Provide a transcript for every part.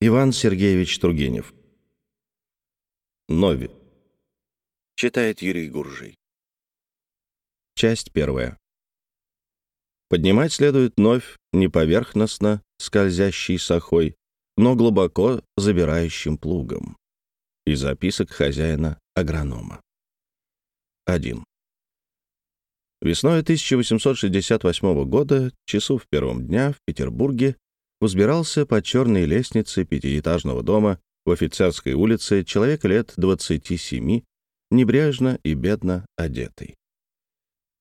Иван Сергеевич Тургенев. Нови. Читает Юрий Гуржий. Часть первая. Поднимать следует новь не поверхностно, скользящей сахой, но глубоко забирающим плугом. Из записок хозяина-агронома. 1. Весной 1868 года, часу в первом дня, в Петербурге, взбирался по черной лестнице пятиэтажного дома в офицерской улице человек лет 27, небрежно и бедно одетый.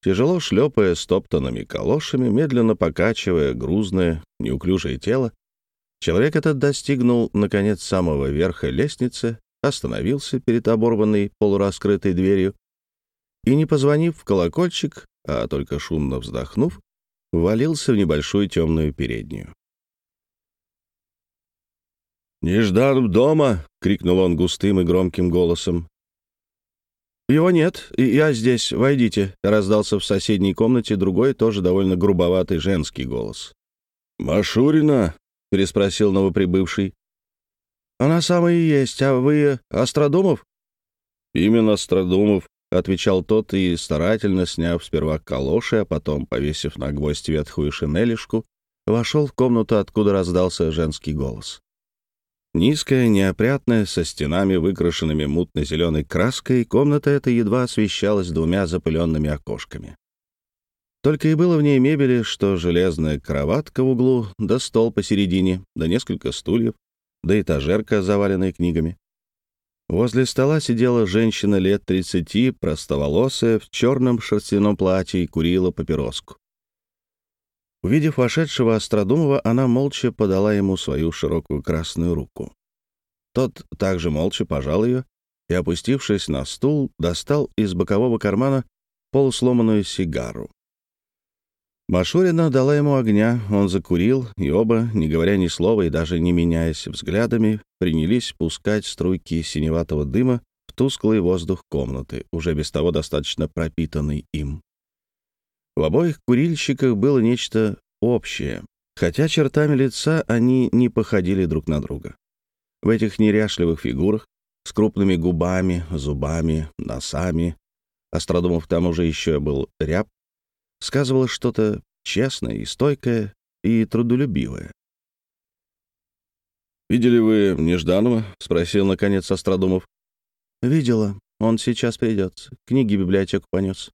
Тяжело шлепая стоптанными калошами, медленно покачивая грузное, неуклюжее тело, человек этот достигнул, наконец, самого верха лестницы, остановился перед оборванной полураскрытой дверью и, не позвонив в колокольчик, а только шумно вздохнув, ввалился в небольшую темную переднюю. «Нежданов дома!» — крикнул он густым и громким голосом. «Его нет, я здесь, войдите», — раздался в соседней комнате другой, тоже довольно грубоватый женский голос. «Машурина?» — переспросил новоприбывший. «Она самая и есть, а вы Остродумов?» «Именно Остродумов», — отвечал тот и, старательно сняв сперва калоши, а потом, повесив на гвоздь ветхую шинелишку, вошел в комнату, откуда раздался женский голос. Низкая, неопрятная, со стенами, выкрашенными мутно-зеленой краской, комната эта едва освещалась двумя запыленными окошками. Только и было в ней мебели, что железная кроватка в углу, да стол посередине, да несколько стульев, да этажерка, заваленная книгами. Возле стола сидела женщина лет тридцати, простоволосая, в черном шерстяном платье и курила папироску. Увидев вошедшего Остродумова, она молча подала ему свою широкую красную руку. Тот также молча пожал ее и, опустившись на стул, достал из бокового кармана полусломанную сигару. Машурина дала ему огня, он закурил, и оба, не говоря ни слова и даже не меняясь взглядами, принялись пускать струйки синеватого дыма в тусклый воздух комнаты, уже без того достаточно пропитанный им. В обоих курильщиках было нечто общее, хотя чертами лица они не походили друг на друга. В этих неряшливых фигурах, с крупными губами, зубами, носами, Остродумов там уже еще был ряб, сказывалось что-то честное и стойкое, и трудолюбивое. «Видели вы Нежданова?» — спросил, наконец, Остродумов. «Видела. Он сейчас придет. Книги в библиотеку понес».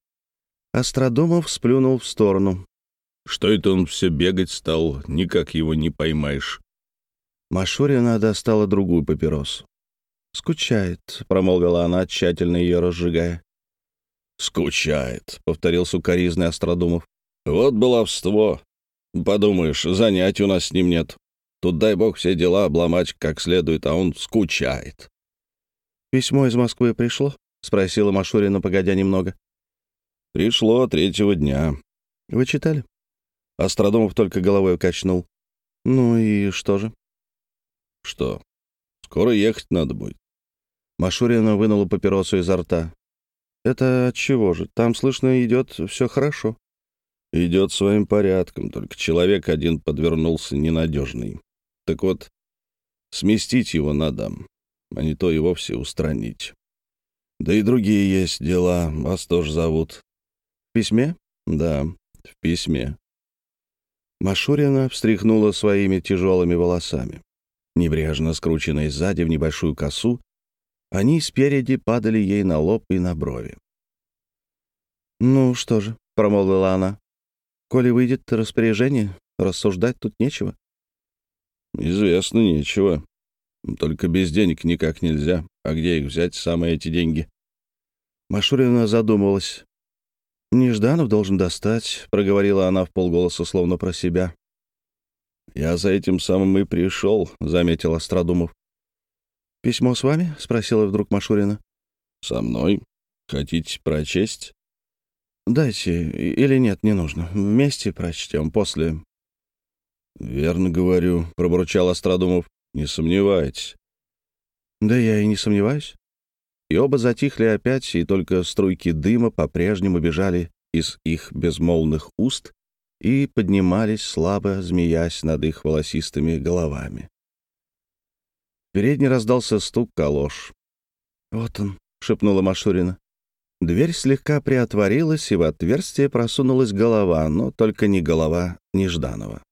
Остродумов сплюнул в сторону. «Что это он все бегать стал? Никак его не поймаешь». Машурина достала другую папиросу. «Скучает», — промолвила она, тщательно ее разжигая. «Скучает», — повторил сукоризный Остродумов. «Вот баловство. Подумаешь, занятий у нас с ним нет. Тут, дай бог, все дела обломать как следует, а он скучает». «Письмо из Москвы пришло?» — спросила Машурина, погодя немного. «Пришло третьего дня». «Вы читали?» Остродумов только головой качнул. «Ну и что же?» «Что? Скоро ехать надо будет». Машурина вынула папиросу изо рта. «Это от чего же? Там, слышно, идет все хорошо». «Идет своим порядком, только человек один подвернулся ненадежный. Так вот, сместить его надо, а не то и вовсе устранить. Да и другие есть дела, вас тоже зовут. В письме? Да, в письме. Машурина встряхнула своими тяжелыми волосами. Небрежно скрученные сзади в небольшую косу, они спереди падали ей на лоб и на брови. «Ну что же», — промолвила она, — «коли выйдет распоряжение, рассуждать тут нечего». «Известно, нечего. Только без денег никак нельзя. А где их взять, самые эти деньги?» Машурина задумалась. «Нежданов должен достать», — проговорила она в полголоса, словно про себя. «Я за этим самым и пришел», — заметил Остродумов. «Письмо с вами?» — спросила вдруг Машурина. «Со мной? Хотите прочесть?» «Дайте. Или нет, не нужно. Вместе прочтем, после». «Верно говорю», — пробурчал Остродумов. «Не сомневайтесь». «Да я и не сомневаюсь» и оба затихли опять, и только струйки дыма по-прежнему бежали из их безмолвных уст и поднимались, слабо змеясь над их волосистыми головами. передней раздался стук калош. «Вот он», — шепнула Машурина. Дверь слегка приотворилась, и в отверстие просунулась голова, но только не голова Нежданова.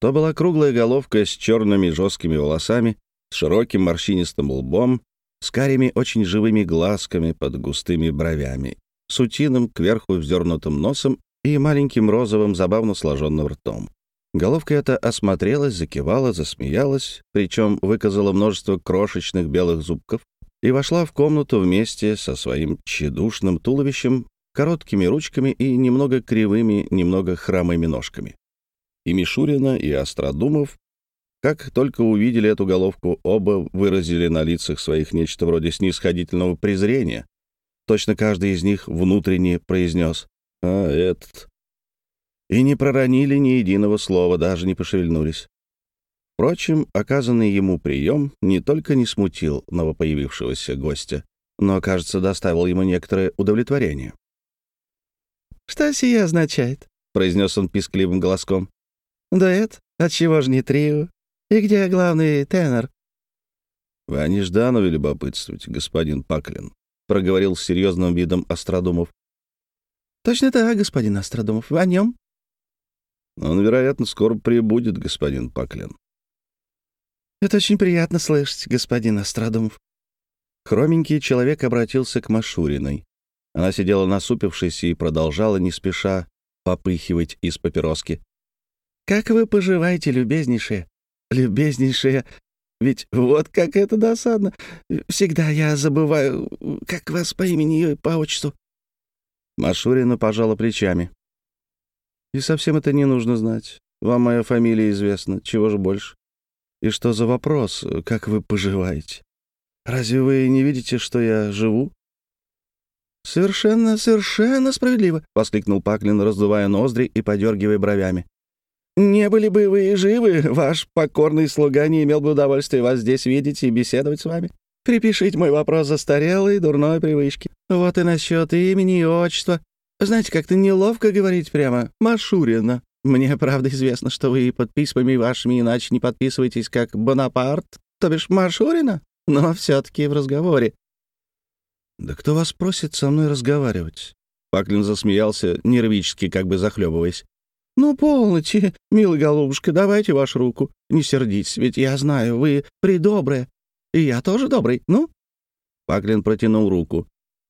То была круглая головка с черными жесткими волосами, с широким морщинистым лбом, с карими очень живыми глазками под густыми бровями, с утиным кверху вздернутым носом и маленьким розовым забавно сложенным ртом. Головка эта осмотрелась, закивала, засмеялась, причем выказала множество крошечных белых зубков и вошла в комнату вместе со своим тщедушным туловищем, короткими ручками и немного кривыми, немного хромыми ножками. И Мишурина, и Остродумов, как только увидели эту головку, оба выразили на лицах своих нечто вроде снисходительного презрения. Точно каждый из них внутренне произнес «А этот...» И не проронили ни единого слова, даже не пошевельнулись. Впрочем, оказанный ему прием не только не смутил новопоявившегося гостя, но, кажется, доставил ему некоторое удовлетворение. «Что сие означает?» — произнес он пискливым голоском. «Дуэт? Отчего же не трио? И где главный тенор?» «Вы о Нежданове любопытствуете, господин Паклин», — проговорил с серьезным видом Остродумов. «Точно так, господин Остродумов. О нем?» «Он, вероятно, скоро прибудет, господин Паклин». «Это очень приятно слышать, господин Острадумов». Хроменький человек обратился к Машуриной. Она сидела насупившись и продолжала не спеша попыхивать из папироски. «Как вы поживаете, любезнейшая? Любезнейшая, ведь вот как это досадно. Всегда я забываю, как вас по имени и по отчеству». Машурина пожала плечами. «И совсем это не нужно знать. Вам моя фамилия известна. Чего же больше? И что за вопрос, как вы поживаете? Разве вы не видите, что я живу?» «Совершенно, совершенно справедливо!» — воскликнул Паклин, раздувая ноздри и подергивая бровями. «Не были бы вы живы, ваш покорный слуга не имел бы удовольствия вас здесь видеть и беседовать с вами. Припишите мой вопрос застарелой дурной привычки. Вот и насчет имени и отчества. Знаете, как-то неловко говорить прямо. Машурина. Мне, правда, известно, что вы под письмами вашими иначе не подписываетесь, как Бонапарт, то бишь Машурина, но все-таки в разговоре. «Да кто вас просит со мной разговаривать?» Паклин засмеялся, нервически, как бы захлебываясь. «Ну, полноте, милый голубушка, давайте вашу руку. Не сердитесь, ведь я знаю, вы придобрая, и я тоже добрый, ну?» Паклин протянул руку.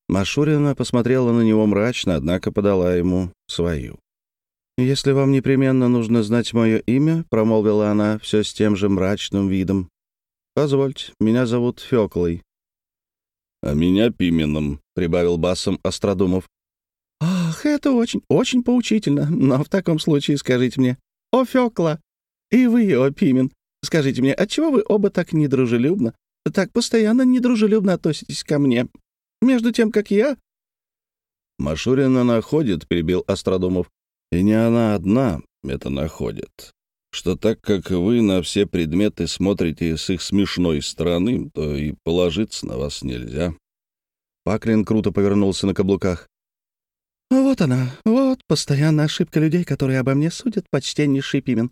Машурина посмотрела на него мрачно, однако подала ему свою. «Если вам непременно нужно знать мое имя», — промолвила она все с тем же мрачным видом, — «позвольте, меня зовут Фёклой». «А меня Пименом», — прибавил басом Остродумов. «Ах, это очень, очень поучительно, но в таком случае скажите мне, о Фёкла, и вы, о Пимен, скажите мне, отчего вы оба так недружелюбно, так постоянно недружелюбно относитесь ко мне, между тем, как я...» «Машурина находит», — перебил Остродумов, и не она одна это находит, что так как вы на все предметы смотрите с их смешной стороны, то и положиться на вас нельзя. Паклин круто повернулся на каблуках. «Вот она, вот постоянная ошибка людей, которые обо мне судят, почтеннейший Пимен.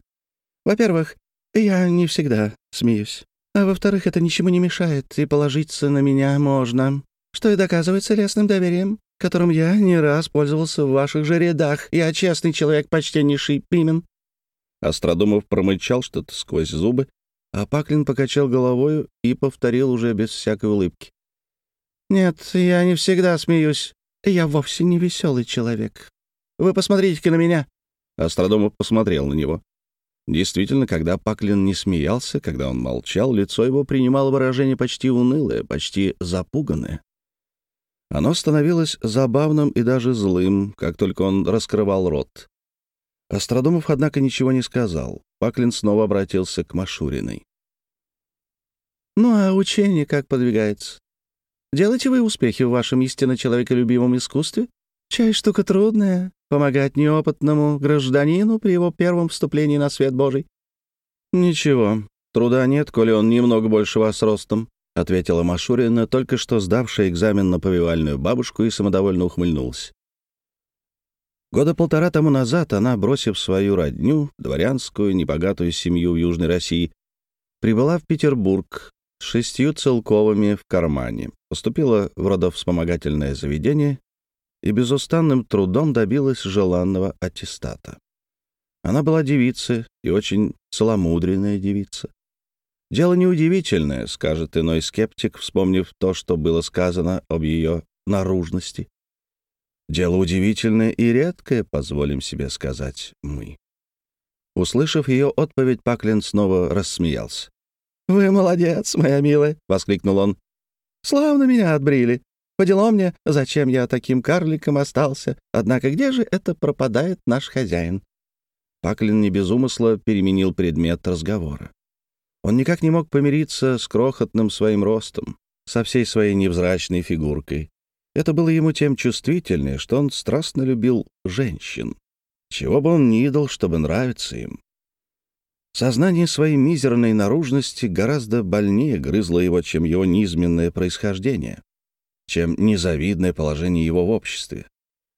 Во-первых, я не всегда смеюсь. А во-вторых, это ничему не мешает, и положиться на меня можно, что и доказывается лесным доверием которым я не раз пользовался в ваших же рядах. Я честный человек, почтеннейший Пимен». Остродумов промычал что-то сквозь зубы, а Паклин покачал головою и повторил уже без всякой улыбки. «Нет, я не всегда смеюсь. Я вовсе не веселый человек. Вы посмотрите-ка на меня». Остродумов посмотрел на него. Действительно, когда Паклин не смеялся, когда он молчал, лицо его принимало выражение почти унылое, почти запуганное. Оно становилось забавным и даже злым, как только он раскрывал рот. Остродумов, однако, ничего не сказал. Паклин снова обратился к Машуриной. «Ну а учение как подвигается? Делаете вы успехи в вашем истинно человеколюбимом искусстве? Чай штука трудная, помогать неопытному гражданину при его первом вступлении на свет Божий». «Ничего, труда нет, коли он немного больше вас ростом», — ответила Машурина, только что сдавшая экзамен на повивальную бабушку, и самодовольно ухмыльнулась. Года полтора тому назад она, бросив свою родню, дворянскую, небогатую семью в Южной России, прибыла в Петербург шестью целковыми в кармане, поступила в родовспомогательное заведение и безустанным трудом добилась желанного аттестата. Она была девица и очень целомудренная девица. Дело неудивительное, скажет иной скептик, вспомнив то, что было сказано об ее наружности. Дело удивительное и редкое, позволим себе сказать мы. Услышав ее отповедь, Паклин снова рассмеялся. «Вы молодец, моя милая!» — воскликнул он. «Славно меня отбрили. По делам мне, зачем я таким карликом остался. Однако где же это пропадает наш хозяин?» Паклин не без умысла переменил предмет разговора. Он никак не мог помириться с крохотным своим ростом, со всей своей невзрачной фигуркой. Это было ему тем чувствительнее, что он страстно любил женщин. Чего бы он ни дал, чтобы нравиться им. Сознание своей мизерной наружности гораздо больнее грызло его, чем его низменное происхождение, чем незавидное положение его в обществе.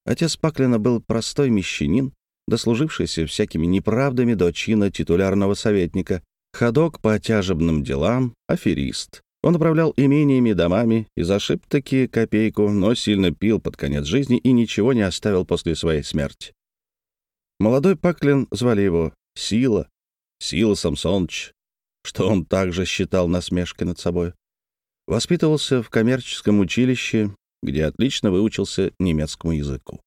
Отец Паклина был простой мещанин, дослужившийся всякими неправдами до чина титулярного советника, ходок по тяжебным делам, аферист. Он управлял имениями, домами и зашиб таки копейку, но сильно пил под конец жизни и ничего не оставил после своей смерти. Молодой Паклин звали его Сила, Сила Самсоныч, что он также считал насмешкой над собой. Воспитывался в коммерческом училище, где отлично выучился немецкому языку.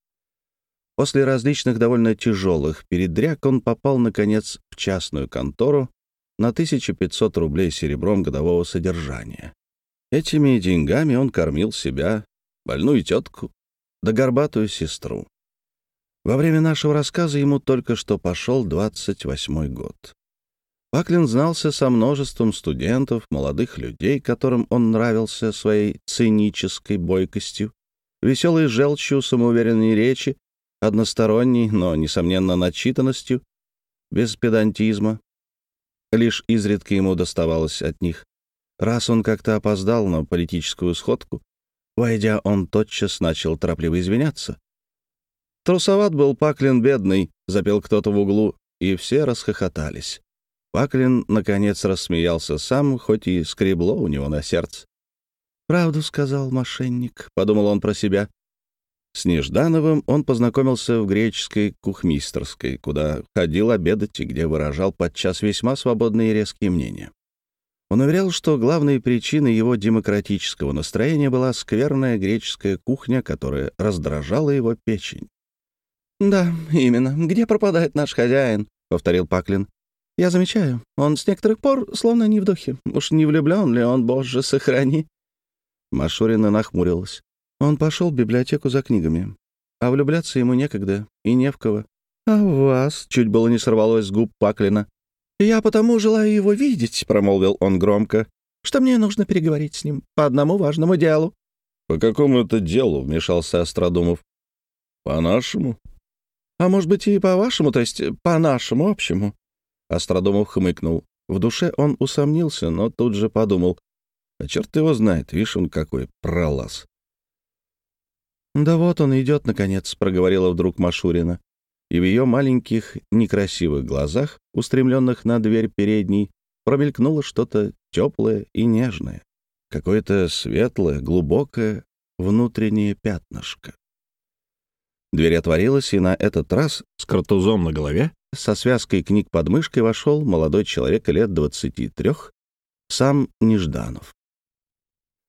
После различных довольно тяжелых передряг он попал, наконец, в частную контору на 1500 рублей серебром годового содержания. Этими деньгами он кормил себя, больную тетку, да горбатую сестру. Во время нашего рассказа ему только что пошел 28 год. Паклин знался со множеством студентов, молодых людей, которым он нравился своей цинической бойкостью, веселой желчью самоуверенной речи, односторонней, но, несомненно, начитанностью, без педантизма. Лишь изредка ему доставалось от них. Раз он как-то опоздал на политическую сходку, войдя, он тотчас начал торопливо извиняться. Трусоват был Паклин бедный, запел кто-то в углу, и все расхохотались. Паклин, наконец, рассмеялся сам, хоть и скребло у него на сердце. «Правду сказал мошенник», — подумал он про себя. С Неждановым он познакомился в греческой кухмистерской, куда ходил обедать и где выражал подчас весьма свободные и резкие мнения. Он уверял, что главной причиной его демократического настроения была скверная греческая кухня, которая раздражала его печень. «Да, именно. Где пропадает наш хозяин?» — повторил Паклин. Я замечаю, он с некоторых пор словно не в духе. Уж не влюблен ли он, боже, сохрани. Машурина нахмурилась. Он пошел в библиотеку за книгами. А влюбляться ему некогда и не в кого. «А вас?» — чуть было не сорвалось с губ Паклина. «Я потому желаю его видеть», — промолвил он громко, «что мне нужно переговорить с ним по одному важному делу». «По какому это делу?» — вмешался Остродумов. «По нашему?» «А может быть, и по вашему, то есть по нашему общему?» Астродомов хмыкнул. В душе он усомнился, но тут же подумал. А черт его знает, видишь он какой пролаз. «Да вот он идет, наконец», — проговорила вдруг Машурина. И в ее маленьких, некрасивых глазах, устремленных на дверь передней, промелькнуло что-то теплое и нежное, какое-то светлое, глубокое внутреннее пятнышко. Дверь отворилась, и на этот раз с картузом на голове со связкой книг под мышкой вошел молодой человек лет двадцати трех, сам Нежданов.